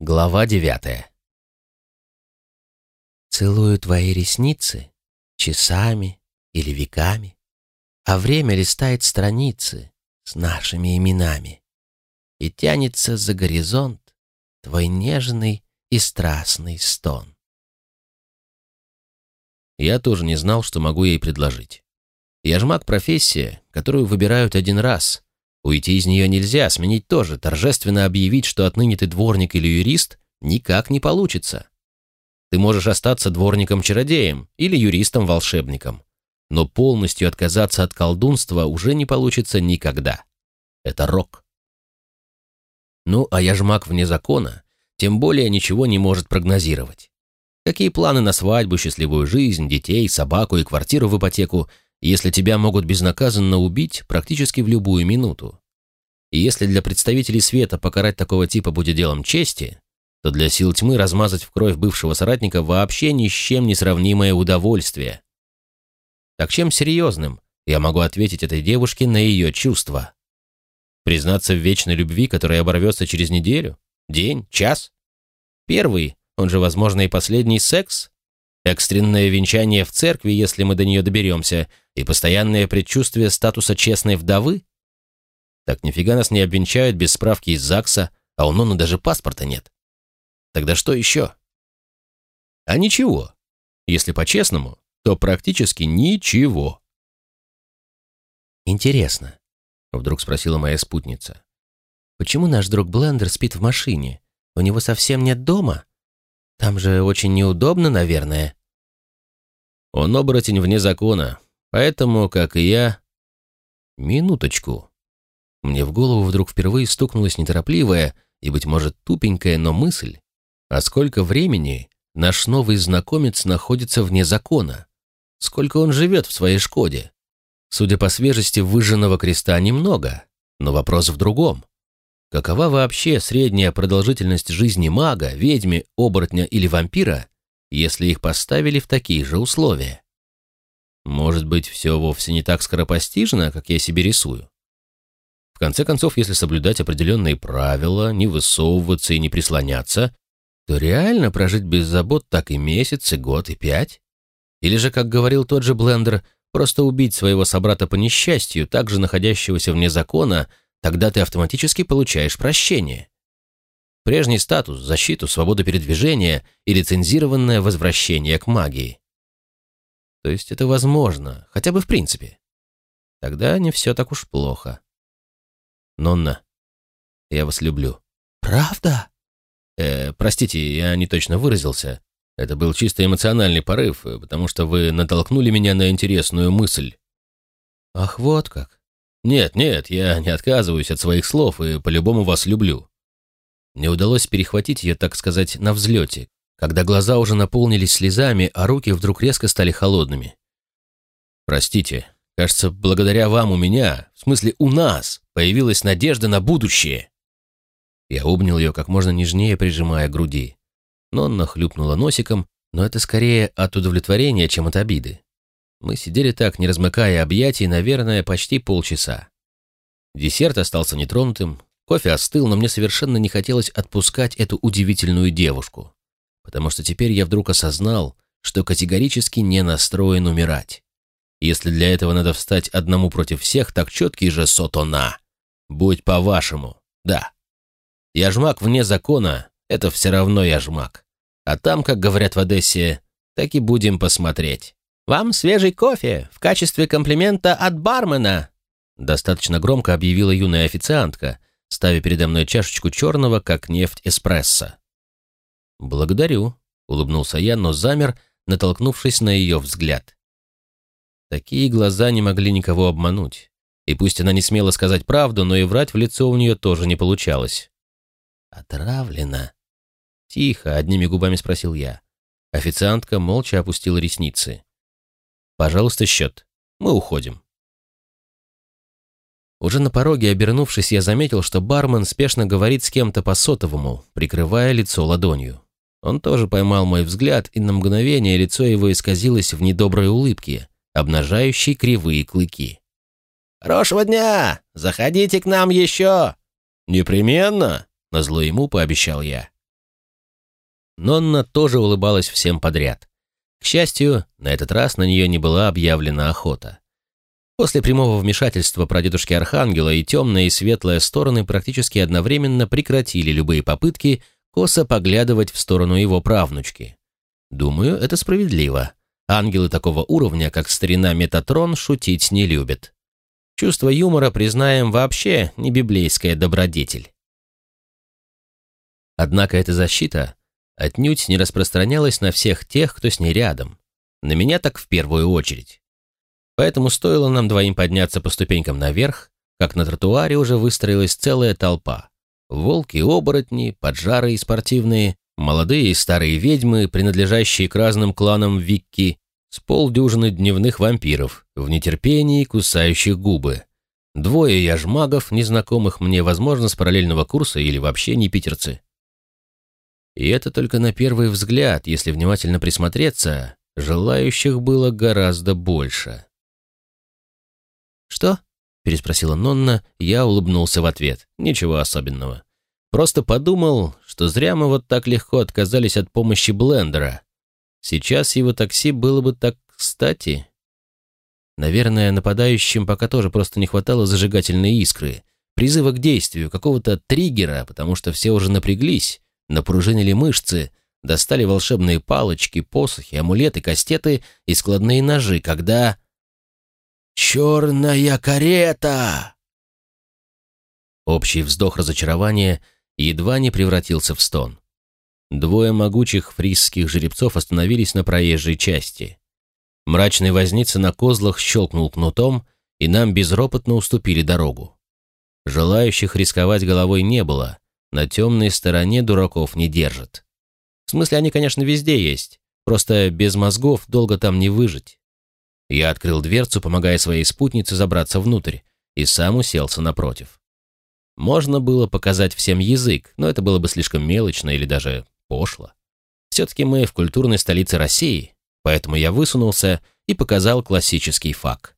Глава девятая. Целую твои ресницы часами или веками, а время листает страницы с нашими именами, и тянется за горизонт твой нежный и страстный стон. Я тоже не знал, что могу ей предложить. Я ж маг профессия, которую выбирают один раз. Уйти из нее нельзя, сменить тоже, торжественно объявить, что отныне ты дворник или юрист, никак не получится. Ты можешь остаться дворником-чародеем или юристом-волшебником, но полностью отказаться от колдунства уже не получится никогда. Это рок. Ну, а я ж маг вне закона, тем более ничего не может прогнозировать. Какие планы на свадьбу, счастливую жизнь, детей, собаку и квартиру в ипотеку, если тебя могут безнаказанно убить практически в любую минуту? И если для представителей света покарать такого типа будет делом чести, то для сил тьмы размазать в кровь бывшего соратника вообще ни с чем не сравнимое удовольствие. Так чем серьезным я могу ответить этой девушке на ее чувства? Признаться в вечной любви, которая оборвется через неделю, день, час? Первый он же, возможно, и последний секс, экстренное венчание в церкви, если мы до нее доберемся, и постоянное предчувствие статуса честной вдовы? Так нифига нас не обвенчают без справки из ЗАГСа, а у Ноны даже паспорта нет. Тогда что еще? А ничего. Если по-честному, то практически ничего. «Интересно», — вдруг спросила моя спутница, «почему наш друг Блендер спит в машине? У него совсем нет дома?» Там же очень неудобно, наверное. Он оборотень вне закона, поэтому, как и я... Минуточку. Мне в голову вдруг впервые стукнулась неторопливая и, быть может, тупенькая, но мысль. А сколько времени наш новый знакомец находится вне закона? Сколько он живет в своей «Шкоде»? Судя по свежести выжженного креста, немного, но вопрос в другом. Какова вообще средняя продолжительность жизни мага, ведьмы, оборотня или вампира, если их поставили в такие же условия? Может быть, все вовсе не так скоропостижно, как я себе рисую? В конце концов, если соблюдать определенные правила, не высовываться и не прислоняться, то реально прожить без забот так и месяц, и год, и пять? Или же, как говорил тот же Блендер, просто убить своего собрата по несчастью, также находящегося вне закона, Тогда ты автоматически получаешь прощение. Прежний статус, защиту, свободу передвижения и лицензированное возвращение к магии. То есть это возможно, хотя бы в принципе. Тогда не все так уж плохо. Нонна, я вас люблю. Правда? Э, простите, я не точно выразился. Это был чисто эмоциональный порыв, потому что вы натолкнули меня на интересную мысль. Ах, вот как. «Нет, нет, я не отказываюсь от своих слов и по-любому вас люблю». Мне удалось перехватить ее, так сказать, на взлете, когда глаза уже наполнились слезами, а руки вдруг резко стали холодными. «Простите, кажется, благодаря вам у меня, в смысле у нас, появилась надежда на будущее». Я обнял ее как можно нежнее, прижимая к груди. Нонна хлюпнула носиком, но это скорее от удовлетворения, чем от обиды. Мы сидели так, не размыкая объятий, наверное, почти полчаса. Десерт остался нетронутым, кофе остыл, но мне совершенно не хотелось отпускать эту удивительную девушку, потому что теперь я вдруг осознал, что категорически не настроен умирать. Если для этого надо встать одному против всех, так четкий же сотона. Будь по-вашему, да. Яжмак вне закона — это все равно яжмак. А там, как говорят в Одессе, так и будем посмотреть. «Вам свежий кофе в качестве комплимента от бармена!» Достаточно громко объявила юная официантка, ставя передо мной чашечку черного, как нефть эспрессо. «Благодарю», — улыбнулся я, но замер, натолкнувшись на ее взгляд. Такие глаза не могли никого обмануть. И пусть она не смела сказать правду, но и врать в лицо у нее тоже не получалось. «Отравлена?» Тихо, одними губами спросил я. Официантка молча опустила ресницы. Пожалуйста, счет. Мы уходим. Уже на пороге, обернувшись, я заметил, что бармен спешно говорит с кем-то по сотовому, прикрывая лицо ладонью. Он тоже поймал мой взгляд, и на мгновение лицо его исказилось в недоброй улыбке, обнажающей кривые клыки. «Хорошего дня! Заходите к нам еще!» «Непременно!» — назло ему пообещал я. Нонна тоже улыбалась всем подряд. К счастью, на этот раз на нее не была объявлена охота. После прямого вмешательства прадедушки Архангела и темная и светлая стороны практически одновременно прекратили любые попытки косо поглядывать в сторону его правнучки. Думаю, это справедливо. Ангелы такого уровня, как старина Метатрон, шутить не любят. Чувство юмора, признаем, вообще не библейская добродетель. Однако эта защита отнюдь не распространялась на всех тех, кто с ней рядом. На меня так в первую очередь. Поэтому стоило нам двоим подняться по ступенькам наверх, как на тротуаре уже выстроилась целая толпа. Волки-оборотни, поджары и спортивные, молодые и старые ведьмы, принадлежащие к разным кланам Викки, с полдюжины дневных вампиров, в нетерпении кусающих губы. Двое яжмагов, незнакомых мне, возможно, с параллельного курса или вообще не питерцы. И это только на первый взгляд, если внимательно присмотреться, желающих было гораздо больше. «Что?» — переспросила Нонна, я улыбнулся в ответ. «Ничего особенного. Просто подумал, что зря мы вот так легко отказались от помощи блендера. Сейчас его такси было бы так кстати». Наверное, нападающим пока тоже просто не хватало зажигательной искры, призыва к действию, какого-то триггера, потому что все уже напряглись, напружинили мышцы, достали волшебные палочки, посохи, амулеты, кастеты и складные ножи, когда... «Черная карета!» Общий вздох разочарования едва не превратился в стон. Двое могучих фрисских жеребцов остановились на проезжей части. Мрачный возница на козлах щелкнул кнутом, и нам безропотно уступили дорогу. Желающих рисковать головой не было, на темной стороне дураков не держат. В смысле, они, конечно, везде есть, просто без мозгов долго там не выжить. Я открыл дверцу, помогая своей спутнице забраться внутрь, и сам уселся напротив. Можно было показать всем язык, но это было бы слишком мелочно или даже пошло. Все-таки мы в культурной столице России, поэтому я высунулся и показал классический фак.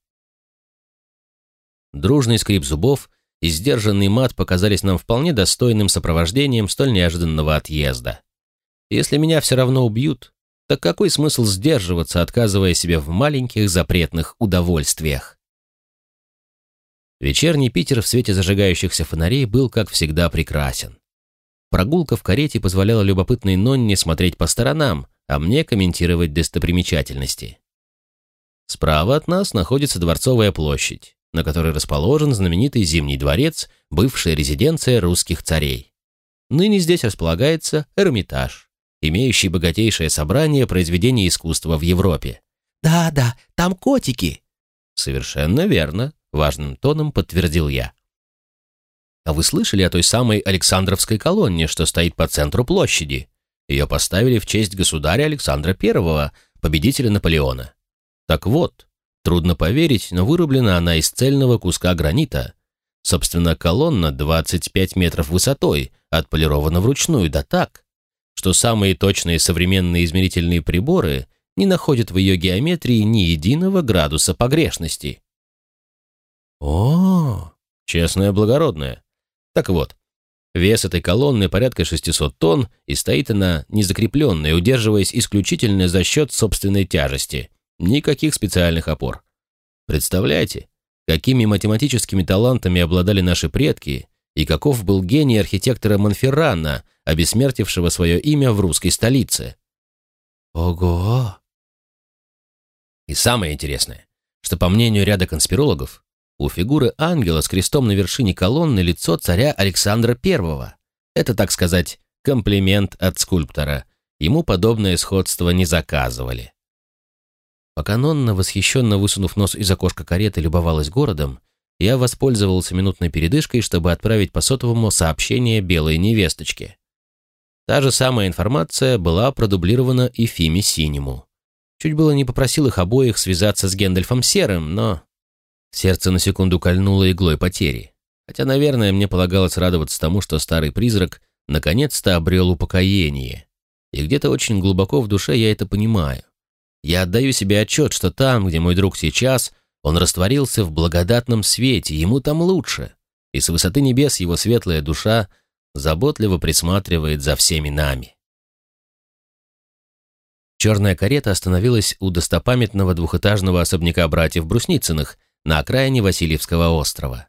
Дружный скрип зубов и сдержанный мат показались нам вполне достойным сопровождением столь неожиданного отъезда. Если меня все равно убьют, так какой смысл сдерживаться, отказывая себе в маленьких запретных удовольствиях? Вечерний Питер в свете зажигающихся фонарей был, как всегда, прекрасен. Прогулка в карете позволяла любопытной Нонне смотреть по сторонам, а мне комментировать достопримечательности. Справа от нас находится Дворцовая площадь, на которой расположен знаменитый Зимний дворец, бывшая резиденция русских царей. Ныне здесь располагается Эрмитаж имеющий богатейшее собрание произведений искусства в Европе. «Да-да, там котики!» «Совершенно верно», — важным тоном подтвердил я. «А вы слышали о той самой Александровской колонне, что стоит по центру площади? Ее поставили в честь государя Александра I, победителя Наполеона. Так вот, трудно поверить, но вырублена она из цельного куска гранита. Собственно, колонна 25 метров высотой, отполирована вручную, да так, что самые точные современные измерительные приборы не находят в ее геометрии ни единого градуса погрешности. О, честное благородное. Так вот, вес этой колонны порядка 600 тонн, и стоит она незакрепленная, удерживаясь исключительно за счет собственной тяжести. Никаких специальных опор. Представляете, какими математическими талантами обладали наши предки, и каков был гений архитектора Монферрана, обессмертившего свое имя в русской столице. Ого! И самое интересное, что по мнению ряда конспирологов, у фигуры ангела с крестом на вершине колонны лицо царя Александра I. Это, так сказать, комплимент от скульптора. Ему подобное сходство не заказывали. Пока Нонна, восхищенно высунув нос из окошка кареты, любовалась городом, я воспользовался минутной передышкой, чтобы отправить по сотовому сообщение белой невесточке. Та же самая информация была продублирована и Фиме Синему. Чуть было не попросил их обоих связаться с Гендальфом Серым, но... Сердце на секунду кольнуло иглой потери. Хотя, наверное, мне полагалось радоваться тому, что старый призрак наконец-то обрел упокоение. И где-то очень глубоко в душе я это понимаю. Я отдаю себе отчет, что там, где мой друг сейчас, он растворился в благодатном свете, ему там лучше, и с высоты небес его светлая душа заботливо присматривает за всеми нами. Черная карета остановилась у достопамятного двухэтажного особняка братьев Брусницыных на окраине Васильевского острова.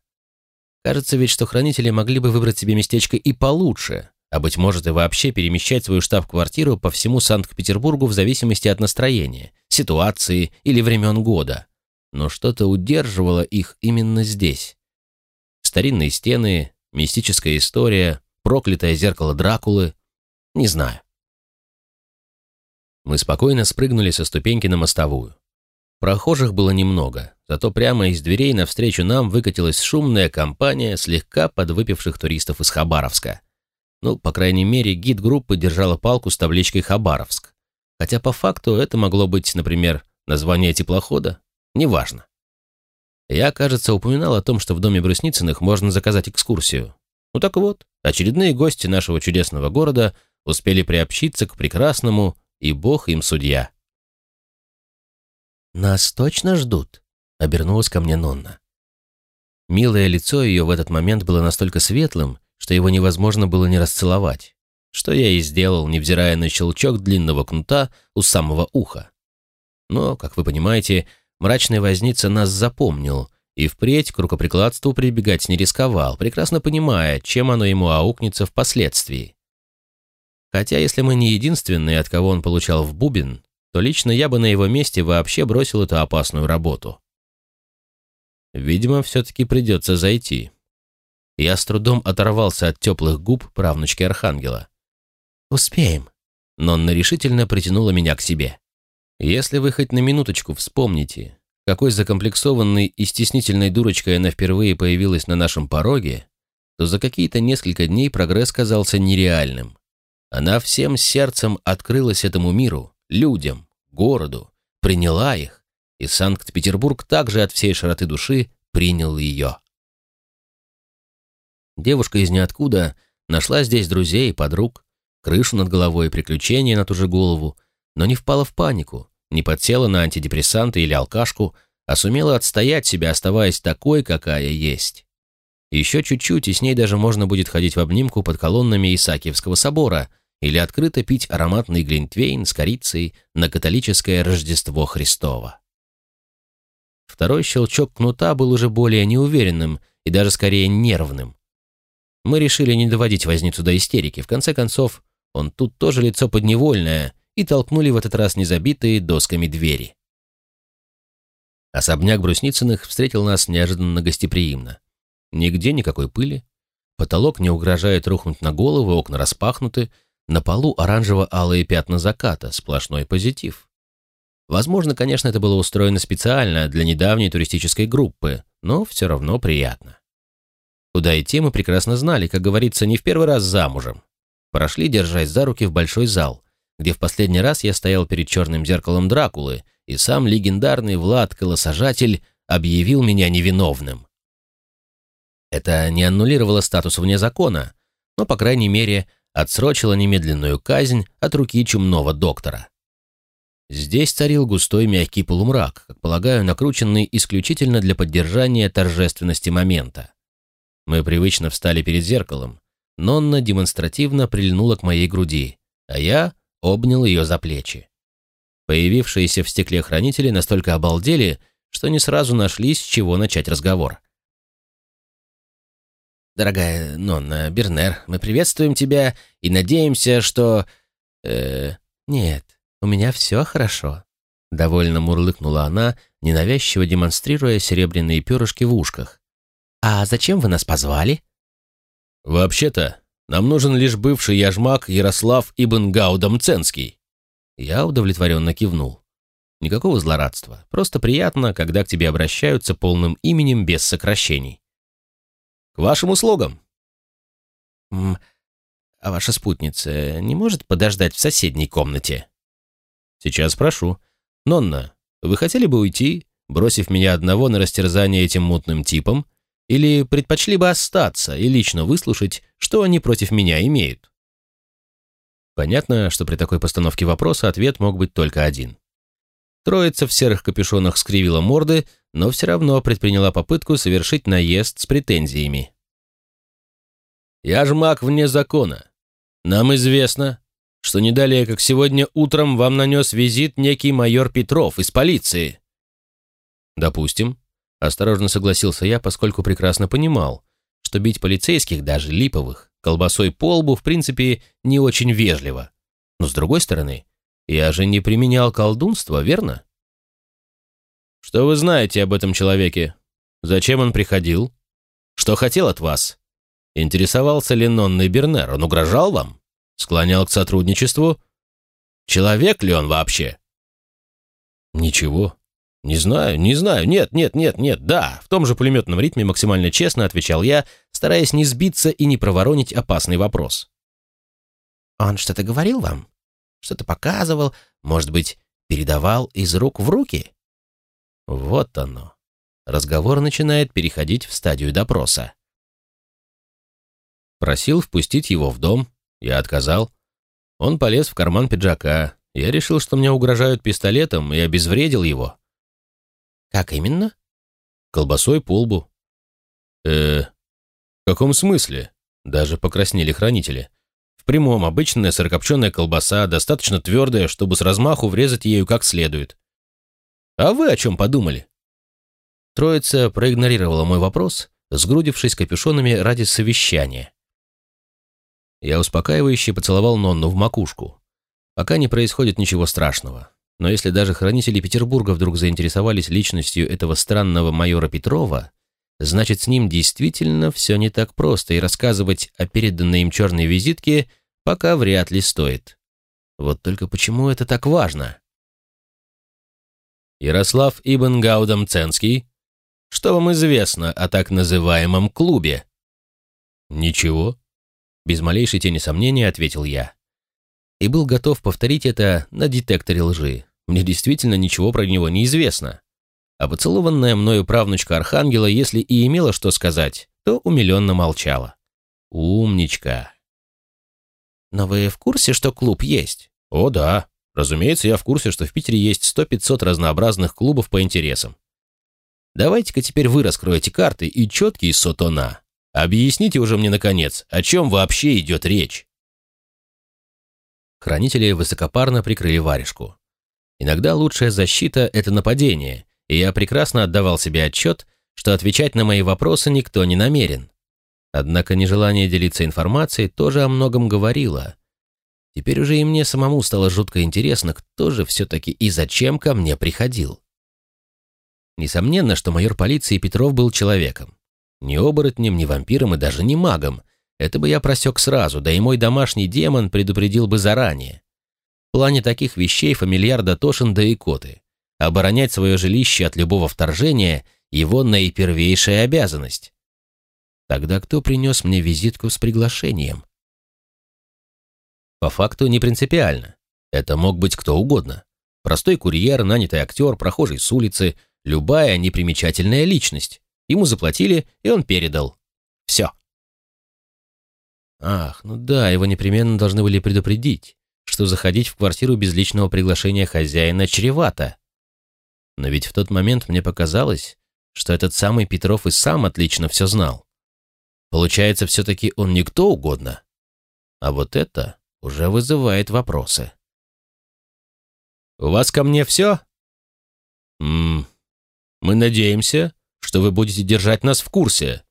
Кажется ведь, что хранители могли бы выбрать себе местечко и получше, а быть может и вообще перемещать свою штаб-квартиру по всему Санкт-Петербургу в зависимости от настроения, ситуации или времен года. Но что-то удерживало их именно здесь. Старинные стены, мистическая история, проклятое зеркало Дракулы. Не знаю. Мы спокойно спрыгнули со ступеньки на мостовую. Прохожих было немного, зато прямо из дверей навстречу нам выкатилась шумная компания слегка подвыпивших туристов из Хабаровска. Ну, по крайней мере, гид группы держала палку с табличкой «Хабаровск». Хотя по факту это могло быть, например, название теплохода. Неважно. Я, кажется, упоминал о том, что в доме Брусницыных можно заказать экскурсию. Ну так вот, очередные гости нашего чудесного города успели приобщиться к прекрасному, и бог им судья. «Нас точно ждут?» — обернулась ко мне Нонна. Милое лицо ее в этот момент было настолько светлым, что его невозможно было не расцеловать, что я и сделал, невзирая на щелчок длинного кнута у самого уха. Но, как вы понимаете, мрачный возница нас запомнил и впредь к рукоприкладству прибегать не рисковал, прекрасно понимая, чем оно ему аукнется впоследствии. Хотя, если мы не единственные, от кого он получал в бубен, то лично я бы на его месте вообще бросил эту опасную работу. Видимо, все-таки придется зайти. Я с трудом оторвался от теплых губ правнучки Архангела. «Успеем», — Нонна решительно притянула меня к себе. «Если вы хоть на минуточку вспомните, какой закомплексованной и стеснительной дурочкой она впервые появилась на нашем пороге, то за какие-то несколько дней прогресс казался нереальным. Она всем сердцем открылась этому миру, людям, городу, приняла их, и Санкт-Петербург также от всей широты души принял ее. Девушка из ниоткуда нашла здесь друзей и подруг, крышу над головой и приключения на ту же голову, но не впала в панику, не подсела на антидепрессанты или алкашку, а сумела отстоять себя, оставаясь такой, какая есть. Еще чуть-чуть, и с ней даже можно будет ходить в обнимку под колоннами Исаакиевского собора – или открыто пить ароматный глинтвейн с корицей на католическое Рождество Христово. Второй щелчок кнута был уже более неуверенным и даже скорее нервным. Мы решили не доводить возницу до истерики. В конце концов, он тут тоже лицо подневольное, и толкнули в этот раз незабитые досками двери. Особняк Брусницыных встретил нас неожиданно гостеприимно. Нигде никакой пыли, потолок не угрожает рухнуть на головы, окна распахнуты, на полу оранжево-алые пятна заката, сплошной позитив. Возможно, конечно, это было устроено специально для недавней туристической группы, но все равно приятно. Куда идти мы прекрасно знали, как говорится, не в первый раз замужем. Прошли, держась за руки, в большой зал, где в последний раз я стоял перед черным зеркалом Дракулы, и сам легендарный Влад Колосажатель объявил меня невиновным. Это не аннулировало статус вне закона, но, по крайней мере, отсрочила немедленную казнь от руки чумного доктора. Здесь царил густой мягкий полумрак, как полагаю, накрученный исключительно для поддержания торжественности момента. Мы привычно встали перед зеркалом. Нонна демонстративно прильнула к моей груди, а я обнял ее за плечи. Появившиеся в стекле хранители настолько обалдели, что не сразу нашли, с чего начать разговор. Дорогая Нонна Бернер, мы приветствуем тебя и надеемся, что... Э, нет, у меня все хорошо. Довольно мурлыкнула она, ненавязчиво демонстрируя серебряные перышки в ушках. «А зачем вы нас позвали?» «Вообще-то, нам нужен лишь бывший яжмак Ярослав Ибн Гаудам Ценский». Я удовлетворенно кивнул. Никакого злорадства. Просто приятно, когда к тебе обращаются полным именем без сокращений. К вашим услугам. М а ваша спутница не может подождать в соседней комнате? Сейчас прошу. Нонна, вы хотели бы уйти, бросив меня одного на растерзание этим мутным типом, или предпочли бы остаться и лично выслушать, что они против меня имеют? Понятно, что при такой постановке вопроса ответ мог быть только один. Троица в серых капюшонах скривила морды, но все равно предприняла попытку совершить наезд с претензиями. «Я ж маг вне закона. Нам известно, что не далее, как сегодня утром, вам нанес визит некий майор Петров из полиции». «Допустим», — осторожно согласился я, поскольку прекрасно понимал, что бить полицейских, даже липовых, колбасой по лбу, в принципе, не очень вежливо. Но с другой стороны, я же не применял колдунство, верно? «Что вы знаете об этом человеке? Зачем он приходил? Что хотел от вас? Интересовался ли Нонный Бернер? Он угрожал вам? Склонял к сотрудничеству? Человек ли он вообще?» «Ничего. Не знаю, не знаю. Нет, нет, нет, нет. Да, в том же пулеметном ритме максимально честно отвечал я, стараясь не сбиться и не проворонить опасный вопрос. «Он что-то говорил вам? Что-то показывал? Может быть, передавал из рук в руки?» Вот оно. Разговор начинает переходить в стадию допроса. Просил впустить его в дом. Я отказал. Он полез в карман пиджака. Я решил, что мне угрожают пистолетом, и обезвредил его. «Как именно?» «Колбасой по лбу». «Э, в каком смысле?» Даже покраснели хранители. В прямом, обычная сырокопченая колбаса, достаточно твердая, чтобы с размаху врезать ею как следует. А вы о чем подумали?» Троица проигнорировала мой вопрос, сгрудившись капюшонами ради совещания. Я успокаивающе поцеловал Нонну в макушку. Пока не происходит ничего страшного. Но если даже хранители Петербурга вдруг заинтересовались личностью этого странного майора Петрова, значит, с ним действительно все не так просто, и рассказывать о переданной им черной визитке пока вряд ли стоит. Вот только почему это так важно? Ярослав Ибн Гаудам Ценский. Что вам известно о так называемом клубе? Ничего. Без малейшей тени сомнения ответил я. И был готов повторить это на детекторе лжи. Мне действительно ничего про него не известно. А поцелованная мною правнучка Архангела, если и имела что сказать, то умиленно молчала. Умничка. Но вы в курсе, что клуб есть? О, да. Разумеется, я в курсе, что в Питере есть сто пятьсот разнообразных клубов по интересам. Давайте-ка теперь вы раскроете карты и четкие сотона. Объясните уже мне, наконец, о чем вообще идет речь. Хранители высокопарно прикрыли варежку. Иногда лучшая защита — это нападение, и я прекрасно отдавал себе отчет, что отвечать на мои вопросы никто не намерен. Однако нежелание делиться информацией тоже о многом говорило, Теперь уже и мне самому стало жутко интересно, кто же все-таки и зачем ко мне приходил. Несомненно, что майор полиции Петров был человеком. Ни оборотнем, ни вампиром и даже не магом. Это бы я просек сразу, да и мой домашний демон предупредил бы заранее. В плане таких вещей фамильяр дотошен до икоты. Оборонять свое жилище от любого вторжения – его наипервейшая обязанность. Тогда кто принес мне визитку с приглашением? По факту не принципиально. Это мог быть кто угодно. Простой курьер, нанятый актер, прохожий с улицы, любая непримечательная личность. Ему заплатили, и он передал. Все. Ах, ну да, его непременно должны были предупредить, что заходить в квартиру без личного приглашения хозяина чревато. Но ведь в тот момент мне показалось, что этот самый Петров и сам отлично все знал. Получается, все-таки он не кто угодно. А вот это уже вызывает вопросы. «У вас ко мне все?» «Ммм, мы надеемся, что вы будете держать нас в курсе.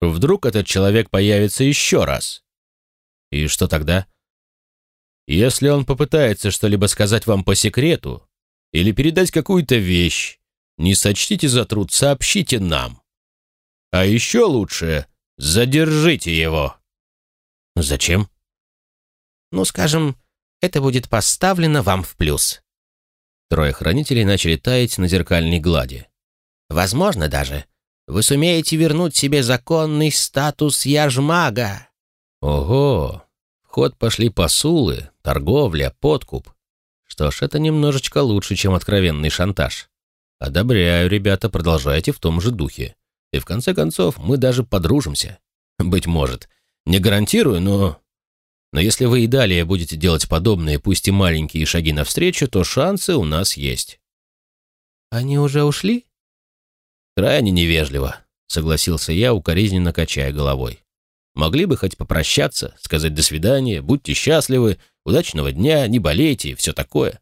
Вдруг этот человек появится еще раз. И что тогда? Если он попытается что-либо сказать вам по секрету или передать какую-то вещь, не сочтите за труд, сообщите нам. А еще лучше задержите его». «Зачем?» Ну, скажем, это будет поставлено вам в плюс. Трое хранителей начали таять на зеркальной глади. Возможно даже, вы сумеете вернуть себе законный статус яжмага. Ого! В ход пошли посулы, торговля, подкуп. Что ж, это немножечко лучше, чем откровенный шантаж. Одобряю, ребята, продолжайте в том же духе. И в конце концов, мы даже подружимся. Быть может. Не гарантирую, но но если вы и далее будете делать подобные, пусть и маленькие шаги навстречу, то шансы у нас есть». «Они уже ушли?» «Крайне невежливо», — согласился я, укоризненно качая головой. «Могли бы хоть попрощаться, сказать «до свидания», «будьте счастливы», Удачного дня, не болейте и все такое.